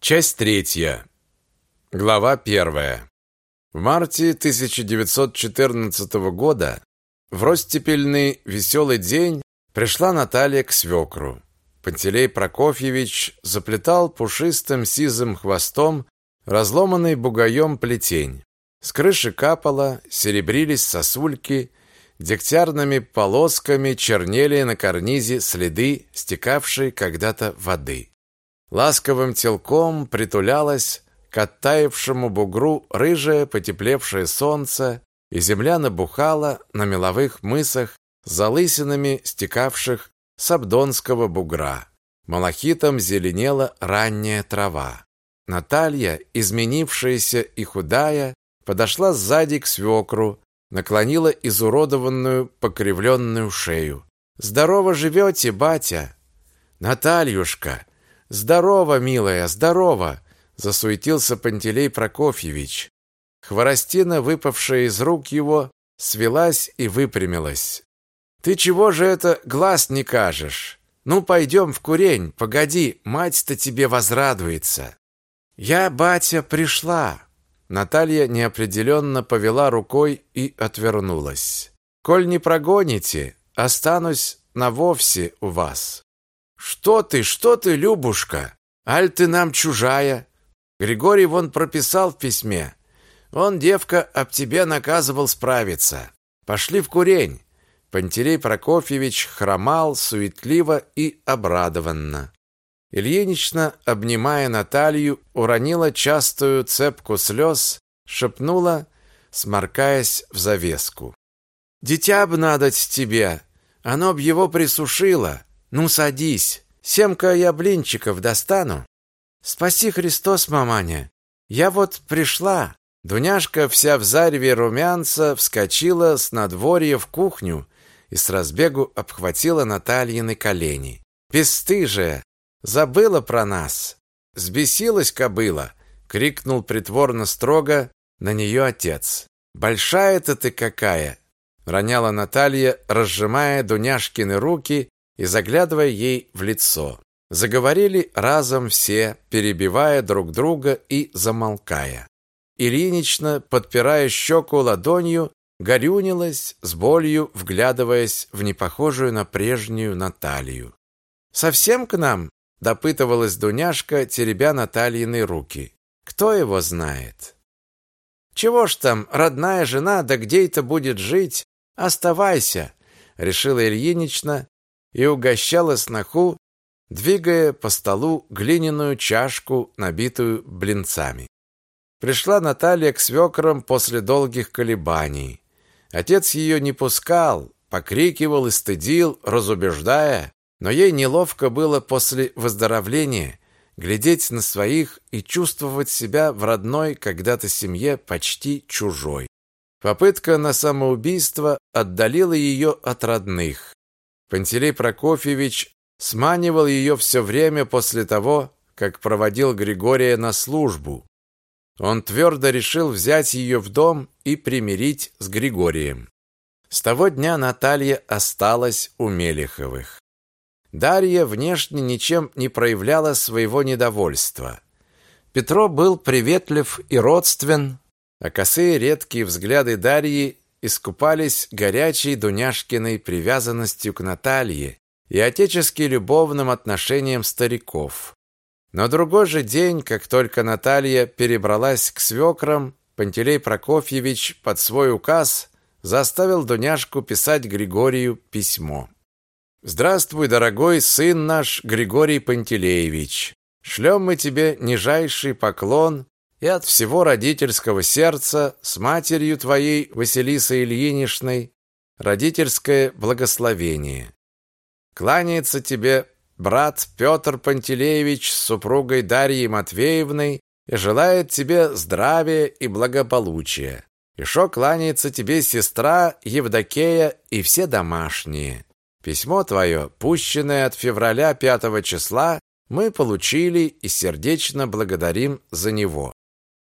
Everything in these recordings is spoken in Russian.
Часть третья. Глава первая. В марте 1914 года в ростепельный веселый день пришла Наталья к свекру. Пантелей Прокофьевич заплетал пушистым сизым хвостом разломанный бугаем плетень. С крыши капало, серебрились сосульки, дегтярными полосками чернели на карнизе следы стекавшей когда-то воды. Ласковым телком притулялось к оттаившему бугру рыжее потеплевшее солнце, и земля набухала на меловых мысах залысинами стекавших с Абдонского бугра. Малахитом зеленела ранняя трава. Наталья, изменившаяся и худая, подошла сзади к свекру, наклонила изуродованную, покривленную шею. «Здорово живете, батя!» «Натальюшка!» «Здорово, милая, здорово!» Засуетился Пантелей Прокофьевич. Хворостина, выпавшая из рук его, свелась и выпрямилась. «Ты чего же это глаз не кажешь? Ну, пойдем в курень, погоди, мать-то тебе возрадуется». «Я, батя, пришла!» Наталья неопределенно повела рукой и отвернулась. «Коль не прогоните, останусь на вовсе у вас». Что ты, что ты, Любушка? Аль ты нам чужая? Григорий вон прописал в письме. Он, девка, об тебе наказывал справиться. Пошли в курень. Пантелей Прокофьевич хромал суетливо и обрадованно. Ильинична, обнимая Наталью, уронила частую цепку слез, шепнула, сморкаясь в завеску. «Дитя б надоть тебе, оно б его присушило. Ну, садись. Семка я блинчиков достану. Спаси Христос, маманя. Я вот пришла. Дуняшка вся в зареве румянца вскочила с надворья в кухню и с разбегу обхватила Натальины колени. Бесстыжая, забыла про нас. Сбесилась кобыла, крикнул притворно строго на нее отец. Большая-то ты какая, роняла Наталья, разжимая Дуняшкины руки и заглядывая ей в лицо. Заговорили разом все, перебивая друг друга и замолкая. Ильинична, подпирая щеку ладонью, горюнилась, с болью вглядываясь в непохожую на прежнюю Наталью. «Совсем к нам?» – допытывалась Дуняшка, теребя Натальины руки. «Кто его знает?» «Чего ж там, родная жена, да где это будет жить? Оставайся!» – решила Ильинична, и угощала сноху, двигая по столу глиняную чашку, набитую блинцами. Пришла Наталья к свекрам после долгих колебаний. Отец ее не пускал, покрикивал и стыдил, разубеждая, но ей неловко было после выздоровления глядеть на своих и чувствовать себя в родной когда-то семье почти чужой. Попытка на самоубийство отдалила ее от родных. Пантелей Прокофьевич сманивал ее все время после того, как проводил Григория на службу. Он твердо решил взять ее в дом и примирить с Григорием. С того дня Наталья осталась у Мелеховых. Дарья внешне ничем не проявляла своего недовольства. Петро был приветлив и родствен, а косые редкие взгляды Дарьи искупались горячей Дуняшкиной привязанностью к Наталье и отечески любовным отношением стариков. На другой же день, как только Наталья перебралась к свекрам, Пантелей Прокофьевич под свой указ заставил Дуняшку писать Григорию письмо. «Здравствуй, дорогой сын наш Григорий Пантелеевич! Шлем мы тебе нижайший поклон и от всего родительского сердца с матерью твоей Василисой Ильиничной родительское благословение. Кланяется тебе брат Петр Пантелеевич с супругой Дарьей Матвеевной и желает тебе здравия и благополучия. Еще кланяется тебе сестра Евдокея и все домашние. Письмо твое, пущенное от февраля 5 числа, мы получили и сердечно благодарим за него.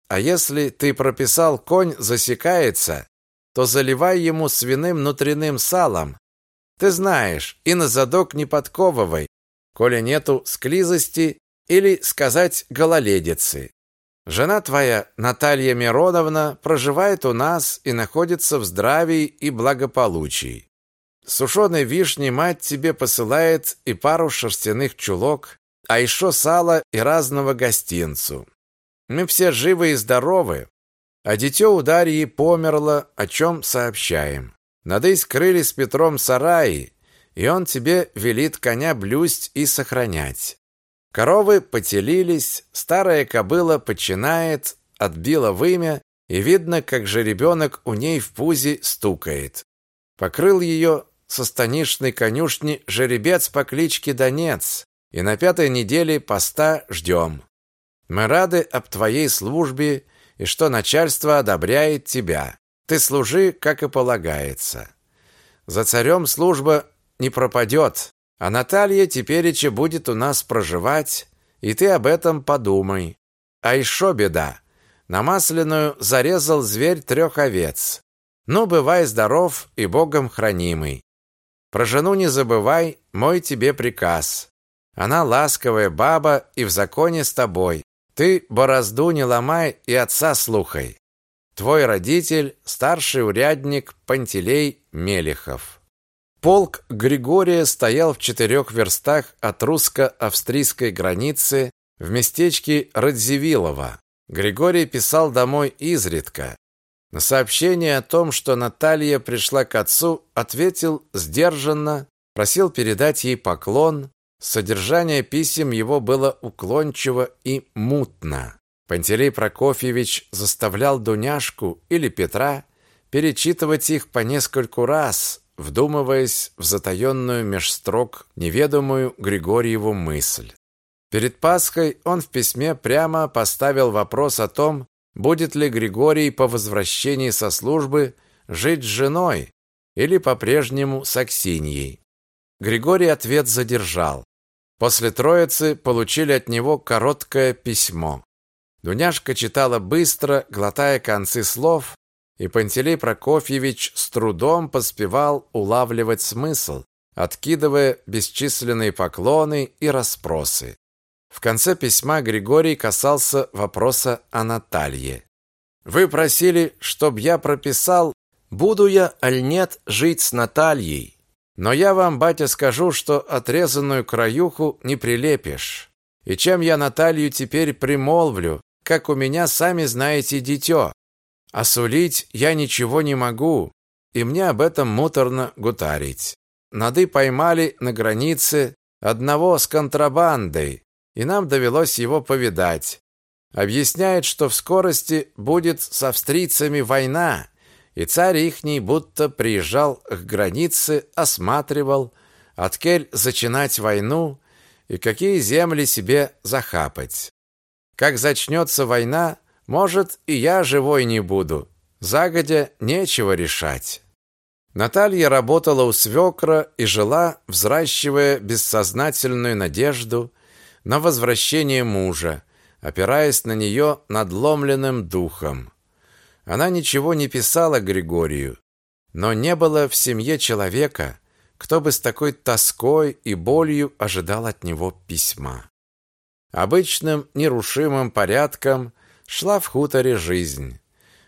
А если ты прописал конь засекается, то заливай ему свиным внутренним салом. Ты знаешь, и на задок не подковывай. Коли нету склизости, или сказать гололедицы. Жена твоя, Наталья Мироновна, проживает у нас и находится в здравии и благополучии. Сушеной вишни мать тебе посылает и пару шерстяных чулок, а еще сало и разного гостинцу. Мы все живы и здоровы, а дитё у Дарьи померло, о чем сообщаем. Надысь скрыли с Петром сараи, и он тебе велит коня блюсть и сохранять. Коровы потелились, старая кобыла починает, отбила вымя, и видно, как же ребенок у ней в пузе стукает. Покрыл ее со станишной конюшни жеребец по кличке Донец, и на пятой неделе поста ждем. Мы рады об твоей службе и что начальство одобряет тебя. Ты служи, как и полагается. За царем служба не пропадет, а Наталья тепереча будет у нас проживать, и ты об этом подумай. А еще беда. На масляную зарезал зверь трех овец. Ну, бывай здоров и Богом хранимый. Про жену не забывай, мой тебе приказ. Она ласковая баба и в законе с тобой. Ты борозду не ломай и отца слухай. Твой родитель старший урядник Пантелей Мелехов. Полк Григория стоял в четырех верстах от русско-австрийской границы в местечке Радзивилово. Григорий писал домой изредка. На сообщение о том, что Наталья пришла к отцу, ответил сдержанно, просил передать ей поклон, Содержание писем его было уклончиво и мутно. Пантелей Прокофьевич заставлял Дуняшку или Петра перечитывать их по нескольку раз, вдумываясь в затаенную меж строк неведомую Григорьеву мысль. Перед Пасхой он в письме прямо поставил вопрос о том, будет ли Григорий по возвращении со службы жить с женой или по-прежнему с Аксиньей. Григорий ответ задержал. После Троицы получили от него короткое письмо. Дуняшка читала быстро, глотая концы слов, и Пантелей Прокофьевич с трудом поспевал улавливать смысл, откидывая бесчисленные поклоны и расспросы. В конце письма Григорий касался вопроса о Наталье. «Вы просили, чтоб я прописал, буду я, аль нет, жить с Натальей. Но я вам, батя, скажу, что отрезанную краюху не прилепишь. И чем я Наталью теперь примолвлю, как у меня, сами знаете, дитё. А я ничего не могу, и мне об этом муторно гутарить. Нады поймали на границе одного с контрабандой, и нам довелось его повидать. Объясняет, что в скорости будет с австрийцами война, и царь ихний будто приезжал к границе, осматривал, откель зачинать войну и какие земли себе захапать. Как зачнется война, может, и я живой не буду. Загодя нечего решать. Наталья работала у свекра и жила, взращивая бессознательную надежду на возвращение мужа, опираясь на нее надломленным духом. Она ничего не писала Григорию, но не было в семье человека, кто бы с такой тоской и болью ожидал от него письма. Обычным нерушимым порядком шла в хуторе жизнь.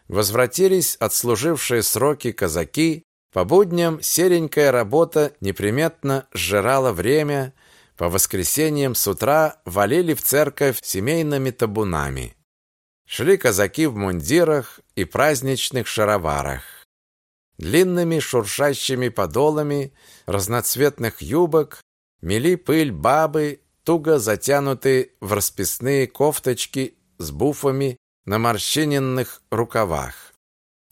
Возвратились отслужившие сроки казаки, по будням серенькая работа неприметно сжирала время, по воскресеньям с утра валили в церковь семейными табунами. Шли казаки в мундирах и праздничных шароварах. Длинными шуршащими подолами разноцветных юбок мели пыль бабы, туго затянутые в расписные кофточки с буфами на морщиненных рукавах.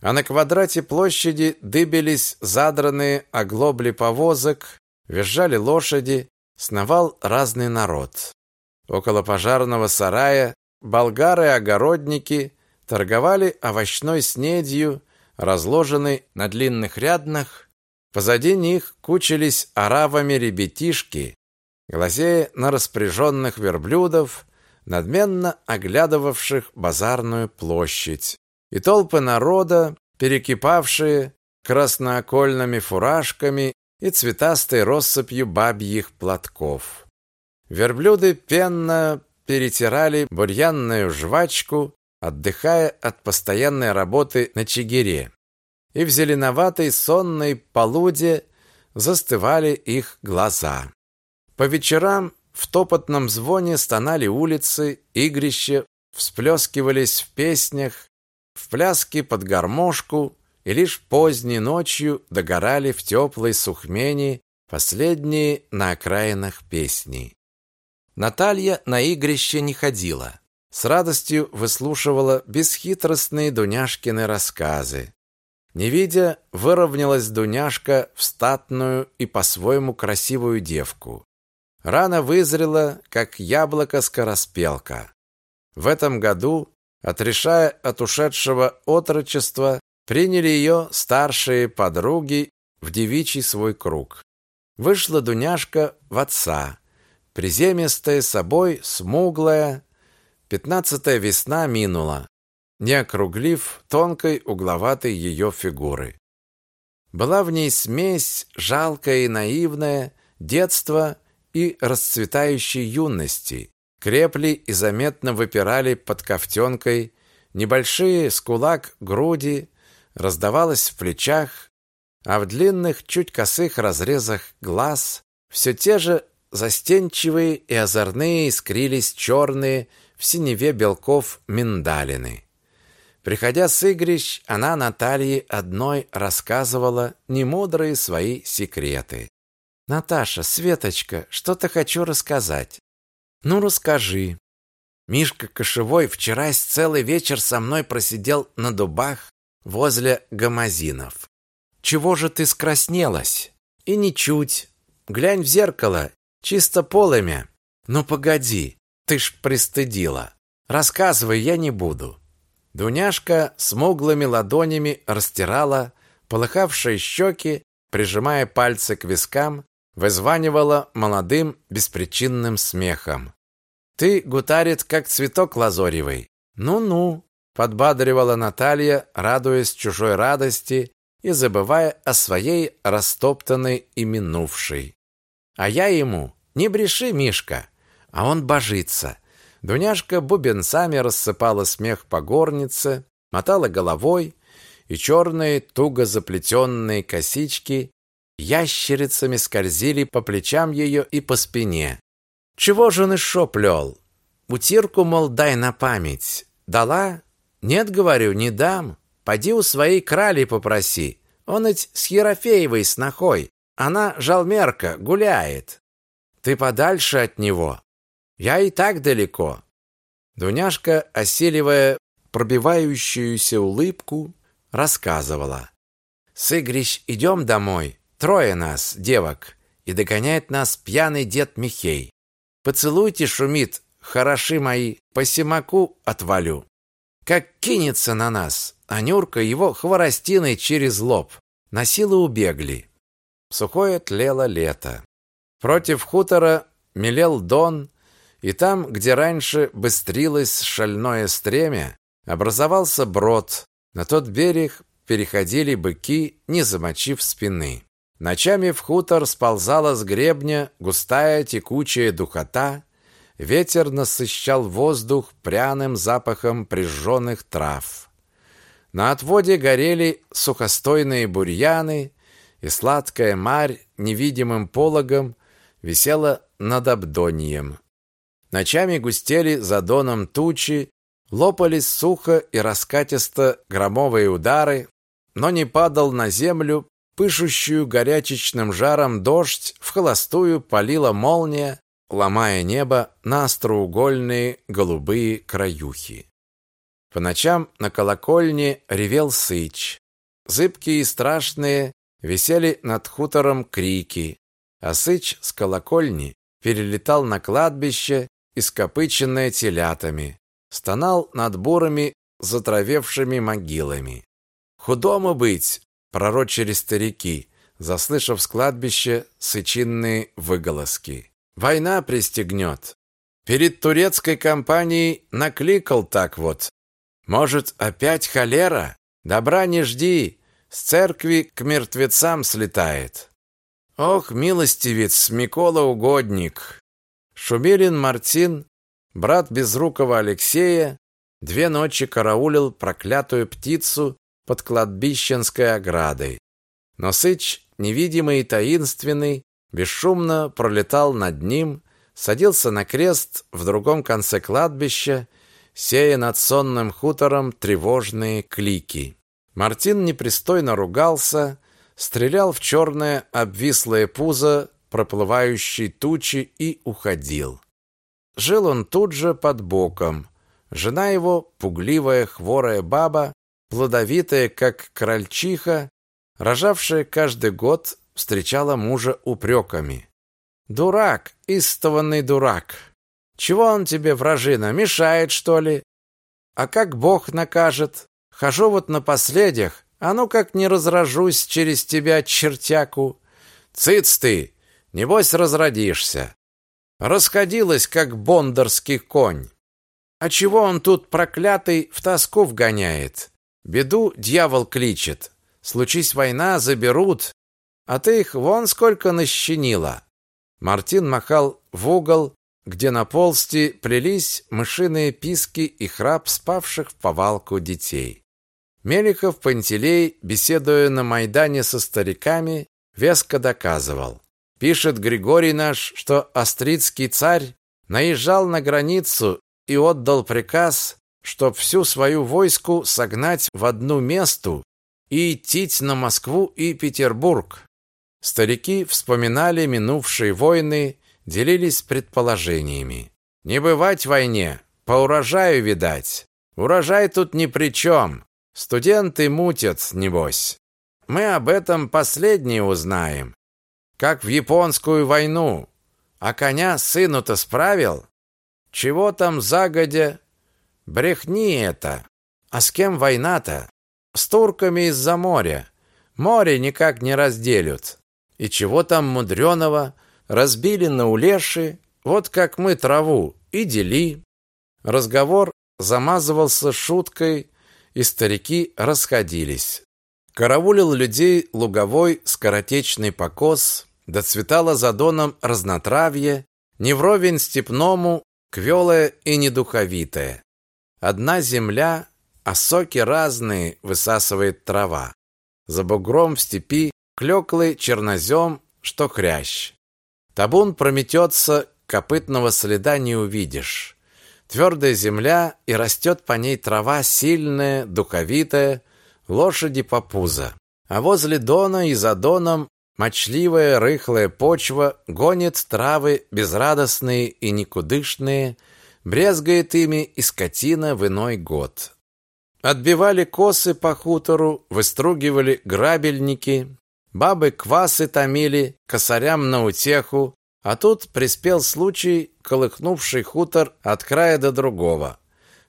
А на квадрате площади дыбились задранные оглобли повозок, визжали лошади, сновал разный народ. Около пожарного сарая болгары-огородники торговали овощной снедью, разложенной на длинных ряднах. Позади них кучились оравами ребятишки, глазея на распряженных верблюдов, надменно оглядывавших базарную площадь. И толпы народа, перекипавшие красноокольными фуражками и цветастой россыпью бабьих платков. Верблюды пенно перетирали бурьянную жвачку, отдыхая от постоянной работы на чигире. И в зеленоватой сонной полуде застывали их глаза. По вечерам в топотном звоне стонали улицы, игрища всплескивались в песнях, в пляске под гармошку, и лишь поздней ночью догорали в теплой сухмени последние на окраинах песни. Наталья на игрище не ходила. С радостью выслушивала бесхитростные Дуняшкины рассказы. Не видя, выровнялась Дуняшка в статную и по-своему красивую девку. Рано вызрела, как яблоко-скороспелка. В этом году, отрешая от ушедшего отрочества, приняли ее старшие подруги в девичий свой круг. Вышла Дуняшка в отца, приземистая собой, смуглая. Пятнадцатая весна минула, не округлив тонкой угловатой ее фигуры. Была в ней смесь жалкая и наивная, детства и расцветающей юности. Крепли и заметно выпирали под ковтенкой небольшие с кулак груди, раздавалось в плечах, а в длинных, чуть косых разрезах глаз все те же застенчивые и озорные искрились черные в синеве белков миндалины. Приходя с игрищ, она Наталье одной рассказывала немудрые свои секреты. «Наташа, Светочка, что-то хочу рассказать». «Ну, расскажи». Мишка Кошевой вчера целый вечер со мной просидел на дубах возле гамазинов. «Чего же ты скраснелась?» «И ничуть. Глянь в зеркало, чисто полымя». «Ну, погоди, ты ж пристыдила. Рассказывай, я не буду». Дуняшка смуглыми ладонями растирала полыхавшие щеки, прижимая пальцы к вискам, вызванивала молодым беспричинным смехом. «Ты, гутарит, как цветок лазоревый. Ну-ну», подбадривала Наталья, радуясь чужой радости и забывая о своей растоптанной и минувшей. А я ему, не бреши, Мишка, а он божится. Дуняшка бубенцами рассыпала смех по горнице, мотала головой, и черные туго заплетенные косички ящерицами скользили по плечам ее и по спине. Чего же он еще плел? Утирку, мол, дай на память. Дала? Нет, говорю, не дам. Поди у своей крали попроси. Он ведь с Ерофеевой снохой. Она жалмерка, гуляет. Ты подальше от него. Я и так далеко. Дуняшка, осиливая пробивающуюся улыбку, рассказывала. С Игрищ идем домой. Трое нас, девок, и догоняет нас пьяный дед Михей. Поцелуйте, шумит, хороши мои, по симаку отвалю. Как кинется на нас, а Нюрка его хворостиной через лоб. На силу убегли. Сухое тлело лето. Против хутора мелел дон, и там, где раньше быстрилось шальное стремя, образовался брод. На тот берег переходили быки, не замочив спины. Ночами в хутор сползала с гребня густая текучая духота, ветер насыщал воздух пряным запахом прижженных трав. На отводе горели сухостойные бурьяны, и сладкая марь невидимым пологом висела над Абдонием. Ночами густели за доном тучи, лопались сухо и раскатисто громовые удары, но не падал на землю, пышущую горячечным жаром дождь, в холостую полила молния, ломая небо на остроугольные голубые краюхи. По ночам на колокольне ревел сыч. Зыбкие и страшные висели над хутором крики, а сыч с колокольни перелетал на кладбище ископыченное телятами, стонал над бурыми затравевшими могилами. «Худому быть!» — пророчили старики, заслышав с кладбища сычинные выголоски. «Война пристегнет!» Перед турецкой компанией накликал так вот. «Может, опять холера? Добра не жди, с церкви к мертвецам слетает!» Ох, милостивец, Микола Угодник! Шумилин Мартин брат безрукого Алексея, две ночи караулил проклятую птицу под кладбищенской оградой. Но Сыч, невидимый и таинственный, бесшумно пролетал над ним, садился на крест в другом конце кладбища, сея над сонным хутором тревожные клики. Мартин непристойно ругался, стрелял в черное обвислое пузо проплывающей тучи и уходил. Жил он тут же под боком. Жена его, пугливая хворая баба, плодовитая, как крольчиха, рожавшая каждый год, встречала мужа упреками. «Дурак, истованный дурак! Чего он тебе, вражина, мешает, что ли? А как Бог накажет? Хожу вот на последних, а ну как не разражусь через тебя, чертяку! Цыц ты! Небось разродишься!» Расходилась, как бондарский конь. А чего он тут проклятый в тоску вгоняет? Беду дьявол кличет. Случись война, заберут. А ты их вон сколько нащенила. Мартин махал в угол, где на полсти плелись мышиные писки и храп спавших в повалку детей. Мелихов Пантелей, беседуя на Майдане со стариками, веско доказывал. Пишет Григорий наш, что австрийский царь наезжал на границу и отдал приказ, чтоб всю свою войску согнать в одну месту и идти на Москву и Петербург. Старики вспоминали минувшие войны, делились предположениями. Не бывать войне, по урожаю видать. Урожай тут ни при чем. Студенты мутят, небось. Мы об этом последнее узнаем. Как в японскую войну. А коня сыну-то справил? Чего там загодя? Брехни это. А с кем война-то? С турками из-за моря. Море никак не разделют. И чего там мудреного? Разбили на улеши, вот как мы траву, и дели. Разговор замазывался шуткой, и старики расходились. Караулил людей луговой скоротечный покос, доцветало за доном разнотравье, не вровень степному, квелое и недуховитое. Одна земля, а соки разные высасывает трава. За бугром в степи клеклый чернозем, что хрящ. Табун прометется, копытного следа не увидишь. Твердая земля, и растет по ней трава сильная, духовитая, лошади по пузо. А возле дона и за доном мочливая рыхлая почва гонит травы безрадостные и никудышные, брезгает ими и скотина в иной год. Отбивали косы по хутору, выстругивали грабельники, Бабы квасы томили, косарям на утеху, а тут приспел случай, колыхнувший хутор от края до другого.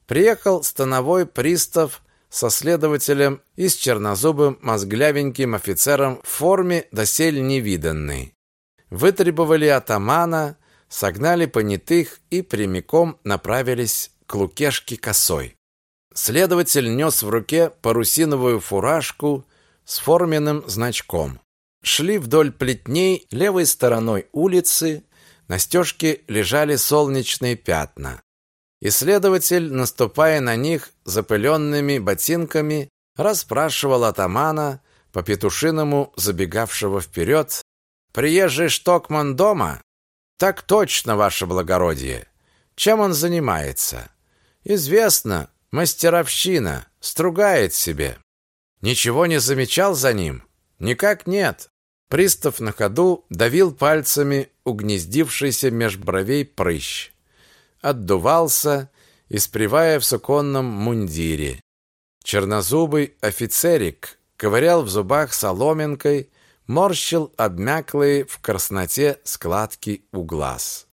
Приехал становой пристав со следователем и с чернозубым мозглявеньким офицером в форме досель невиданной. Вытребовали атамана, согнали понятых и прямиком направились к Лукешке косой. Следователь нес в руке парусиновую фуражку с форменным значком. Шли вдоль плетней левой стороной улицы, на стежке лежали солнечные пятна. Исследователь, наступая на них запыленными ботинками, расспрашивал атамана, по петушиному забегавшего вперед, «Приезжий штокман дома?» «Так точно, ваше благородие. Чем он занимается?» «Известно, мастеровщина, стругает себе». Ничего не замечал за ним? Никак нет. Пристав на ходу давил пальцами угнездившийся меж бровей прыщ. Отдувался, испревая в суконном мундире. Чернозубый офицерик ковырял в зубах соломинкой, морщил обмяклые в красноте складки у глаз.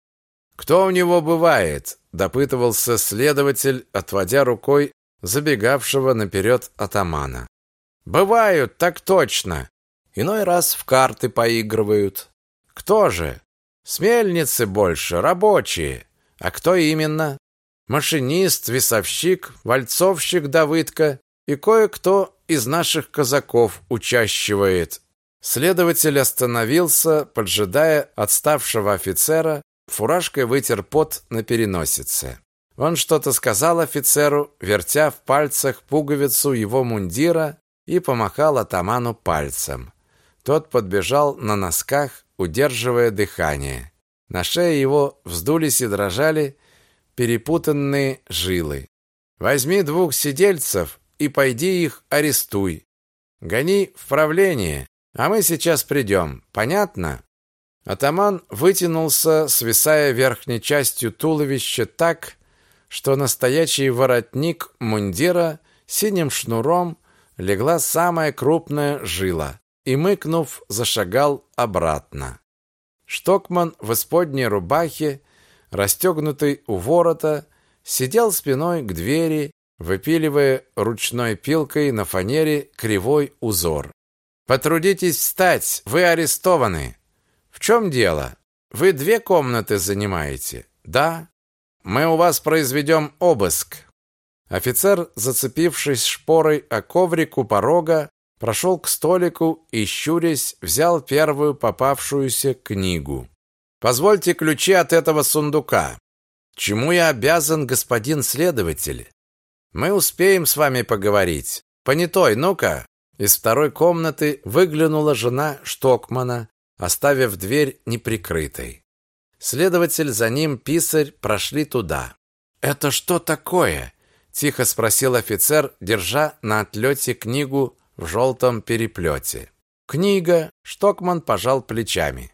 «Кто у него бывает?» – допытывался следователь, отводя рукой забегавшего наперед атамана. Бывают, так точно. Иной раз в карты поигрывают. Кто же? С мельницы больше, рабочие. А кто именно? Машинист, весовщик, вальцовщик Давыдка и кое-кто из наших казаков учащивает. Следователь остановился, поджидая отставшего офицера, фуражкой вытер пот на переносице. Он что-то сказал офицеру, вертя в пальцах пуговицу его мундира и помахал атаману пальцем. Тот подбежал на носках, удерживая дыхание. На шее его вздулись и дрожали перепутанные жилы. Возьми двух сидельцев и пойди их арестуй. Гони в правление, а мы сейчас придем. Понятно? Атаман вытянулся, свисая верхней частью туловища так, что настоящий воротник мундира синим шнуром легла самая крупная жила, и, мыкнув, зашагал обратно. Штокман в исподней рубахе, расстегнутый у ворота, сидел спиной к двери, выпиливая ручной пилкой на фанере кривой узор. «Потрудитесь встать, вы арестованы!» В чем дело? Вы две комнаты занимаете? Да? Мы у вас произведем обыск. Офицер, зацепившись шпорой о коврик у порога, прошел к столику и щурясь взял первую попавшуюся книгу. Позвольте ключи от этого сундука. Чему я обязан, господин следователь? Мы успеем с вами поговорить. Понятой, ну-ка. Из второй комнаты выглянула жена Штокмана, оставив дверь неприкрытой. Следователь за ним писарь прошли туда. Это что такое? тихо спросил офицер, держа на отлете книгу в желтом переплете. Книга, Штокман пожал плечами.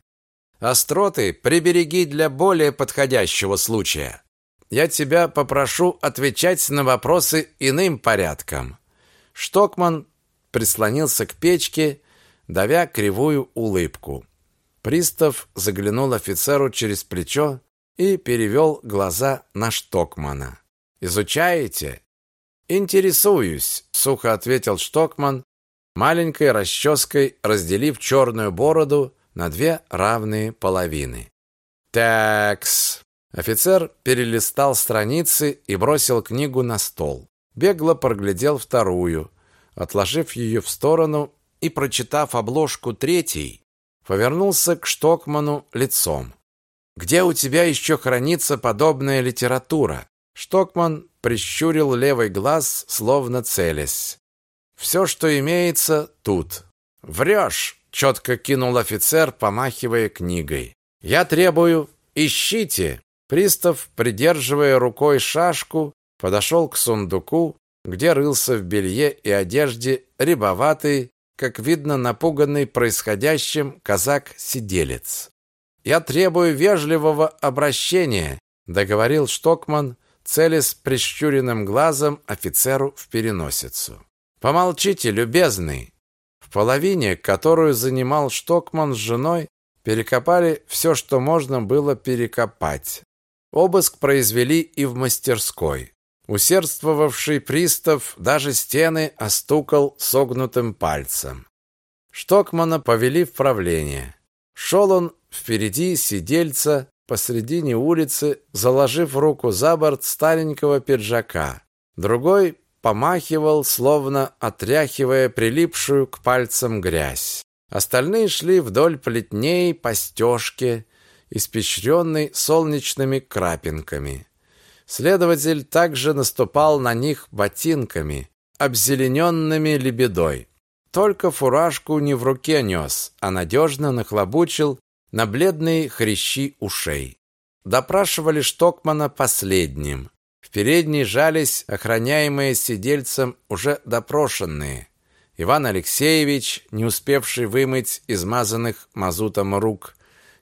Остроты прибереги для более подходящего случая. Я тебя попрошу отвечать на вопросы иным порядком. Штокман прислонился к печке, давя кривую улыбку. Пристав заглянул офицеру через плечо и перевел глаза на Штокмана. Изучаете? Интересуюсь, сухо ответил Штокман, маленькой расческой разделив черную бороду на две равные половины. Такс. Офицер перелистал страницы и бросил книгу на стол. Бегло проглядел вторую, отложив ее в сторону и прочитав обложку третьей, повернулся к Штокману лицом. Где у тебя еще хранится подобная литература? Штокман прищурил левый глаз, словно целясь. Все, что имеется, тут. Врешь, четко кинул офицер, помахивая книгой. Я требую, ищите. Пристав, придерживая рукой шашку, подошел к сундуку, где рылся в белье и одежде рябоватый как видно, напуганный происходящим казак-сиделец. «Я требую вежливого обращения», — договорил Штокман, целясь прищуренным глазом офицеру в переносицу. «Помолчите, любезный». В половине, которую занимал Штокман с женой, перекопали все, что можно было перекопать. Обыск произвели и в мастерской. Усердствовавший пристав даже стены остукал согнутым пальцем. Штокмана повели в правление. Шел он впереди сидельца посредине улицы, заложив руку за борт старенького пиджака. Другой помахивал, словно отряхивая прилипшую к пальцам грязь. Остальные шли вдоль плетней по стежке, испещренной солнечными крапинками. Следователь также наступал на них ботинками, обзелененными лебедой. Только фуражку не в руке нес, а надежно нахлобучил на бледные хрящи ушей. Допрашивали Штокмана последним. В передней жались охраняемые сидельцем уже допрошенные. Иван Алексеевич, не успевший вымыть измазанных мазутом рук,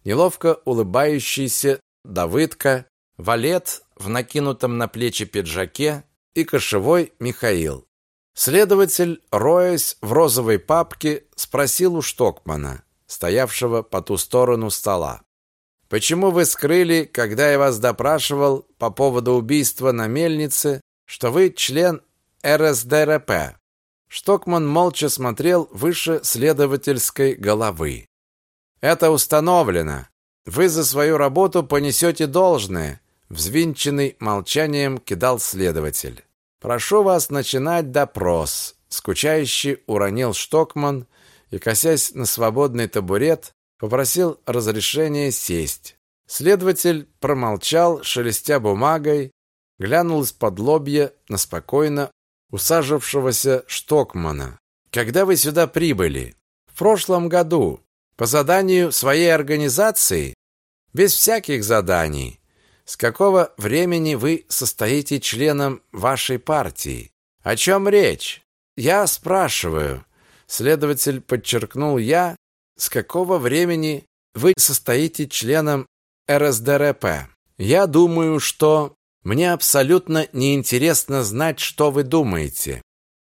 неловко улыбающийся Давыдка, валет в накинутом на плечи пиджаке и кошевой Михаил. Следователь, роясь в розовой папке, спросил у Штокмана, стоявшего по ту сторону стола. «Почему вы скрыли, когда я вас допрашивал по поводу убийства на мельнице, что вы член РСДРП?» Штокман молча смотрел выше следовательской головы. «Это установлено. Вы за свою работу понесете должное, Взвинченный молчанием кидал следователь. «Прошу вас начинать допрос», — скучающе уронил Штокман и, косясь на свободный табурет, попросил разрешения сесть. Следователь промолчал, шелестя бумагой, глянул из-под лобья на спокойно усажившегося Штокмана. «Когда вы сюда прибыли?» «В прошлом году. По заданию своей организации?» «Без всяких заданий. С какого времени вы состоите членом вашей партии?» «О чем речь?» «Я спрашиваю». Следователь подчеркнул «я». «С какого времени вы состоите членом РСДРП?» «Я думаю, что мне абсолютно неинтересно знать, что вы думаете.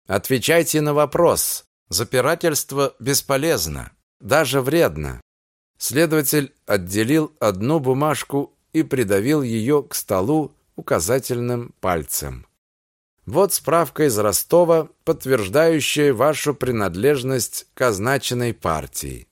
Отвечайте на вопрос. Запирательство бесполезно, даже вредно. Следователь отделил одну бумажку и придавил ее к столу указательным пальцем. Вот справка из Ростова, подтверждающая вашу принадлежность к означенной партии.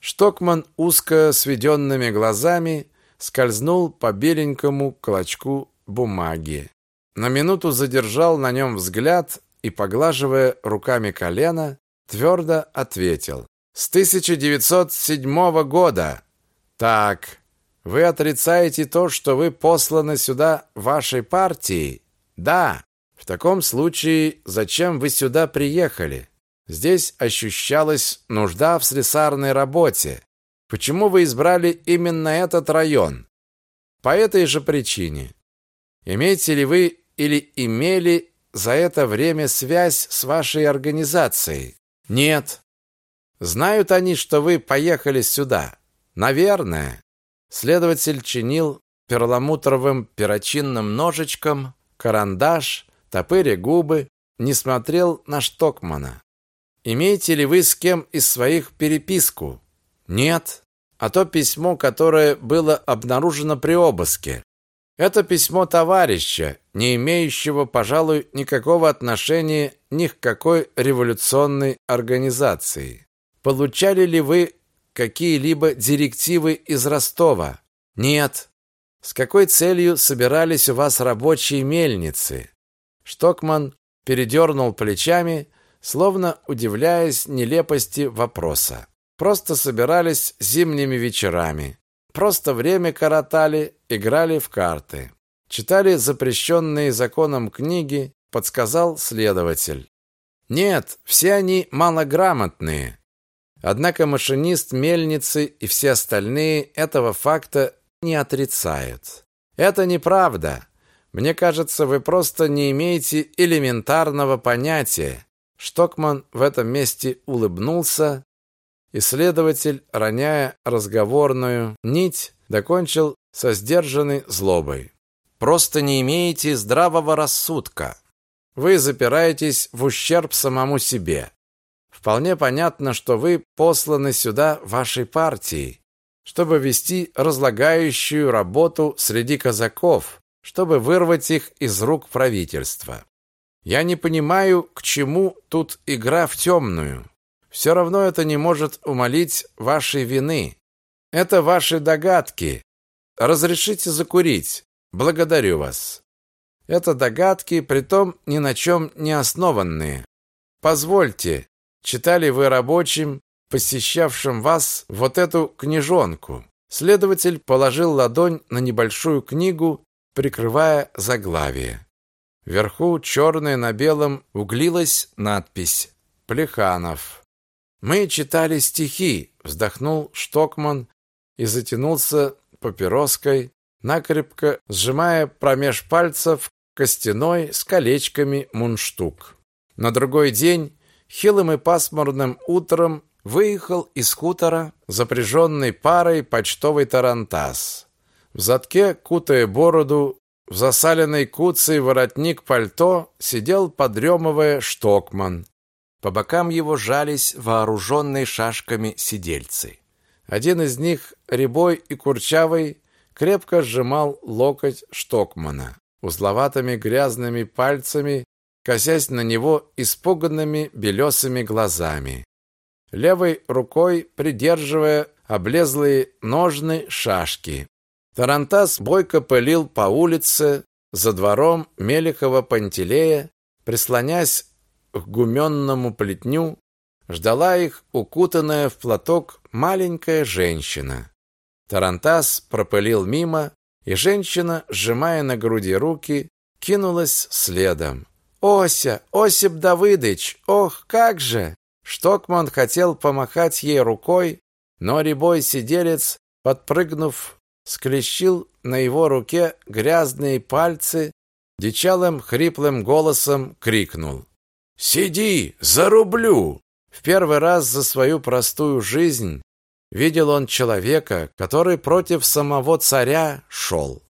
Штокман узко сведенными глазами скользнул по беленькому клочку бумаги. На минуту задержал на нем взгляд и, поглаживая руками колено, твердо ответил. «С 1907 года. Так, вы отрицаете то, что вы посланы сюда вашей партией? Да. В таком случае, зачем вы сюда приехали? Здесь ощущалась нужда в слесарной работе. Почему вы избрали именно этот район? По этой же причине. Имеете ли вы или имели за это время связь с вашей организацией? Нет. Знают они, что вы поехали сюда? Наверное. Следователь чинил перламутровым перочинным ножичком карандаш, топыря губы, не смотрел на Штокмана. Имеете ли вы с кем из своих переписку? Нет. А то письмо, которое было обнаружено при обыске. Это письмо товарища, не имеющего, пожалуй, никакого отношения ни к какой революционной организации. Получали ли вы какие-либо директивы из Ростова? Нет. С какой целью собирались у вас рабочие мельницы? Штокман передернул плечами, словно удивляясь нелепости вопроса. Просто собирались зимними вечерами. Просто время коротали, играли в карты. Читали запрещенные законом книги, подсказал следователь. Нет, все они малограмотные. Однако машинист мельницы и все остальные этого факта не отрицают. Это неправда. Мне кажется, вы просто не имеете элементарного понятия. Штокман в этом месте улыбнулся, Исследователь, роняя разговорную нить, докончил со сдержанной злобой. Просто не имеете здравого рассудка. Вы запираетесь в ущерб самому себе. Вполне понятно, что вы посланы сюда вашей партией, чтобы вести разлагающую работу среди казаков, чтобы вырвать их из рук правительства. Я не понимаю, к чему тут игра в темную. Все равно это не может умолить вашей вины. Это ваши догадки. Разрешите закурить. Благодарю вас. Это догадки, притом ни на чем не основанные. Позвольте, читали вы рабочим, посещавшим вас, вот эту книжонку? Следователь положил ладонь на небольшую книгу, прикрывая заглавие. Вверху черной на белом углилась надпись «Плеханов». Мы читали стихи, вздохнул Штокман и затянулся папироской, накрепко сжимая промеж пальцев костяной с колечками мундштук. На другой день, хилым и пасмурным утром, выехал из хутора, запряженный парой почтовый тарантас. В задке, кутая бороду, в засаленной куцей воротник пальто сидел, подремывая, Штокман. По бокам его жались вооруженные шашками сидельцы. Один из них, рябой и курчавый, крепко сжимал локоть Штокмана, узловатыми грязными пальцами, косясь на него испуганными белесыми глазами. Левой рукой придерживая облезлые ножны шашки. Тарантас бойко пылил по улице, за двором Мелехова-Пантелея, прислонясь к гуменному плетню ждала их укутанная в платок маленькая женщина. Тарантас пропылил мимо, и женщина, сжимая на груди руки, кинулась следом. «Ося! Осип Давыдыч! Ох, как же!» Штокман хотел помахать ей рукой, но рябой сиделец, подпрыгнув, склещил на его руке грязные пальцы, дичалым хриплым голосом крикнул. «Сиди, зарублю!» В первый раз за свою простую жизнь видел он человека, который против самого царя шел.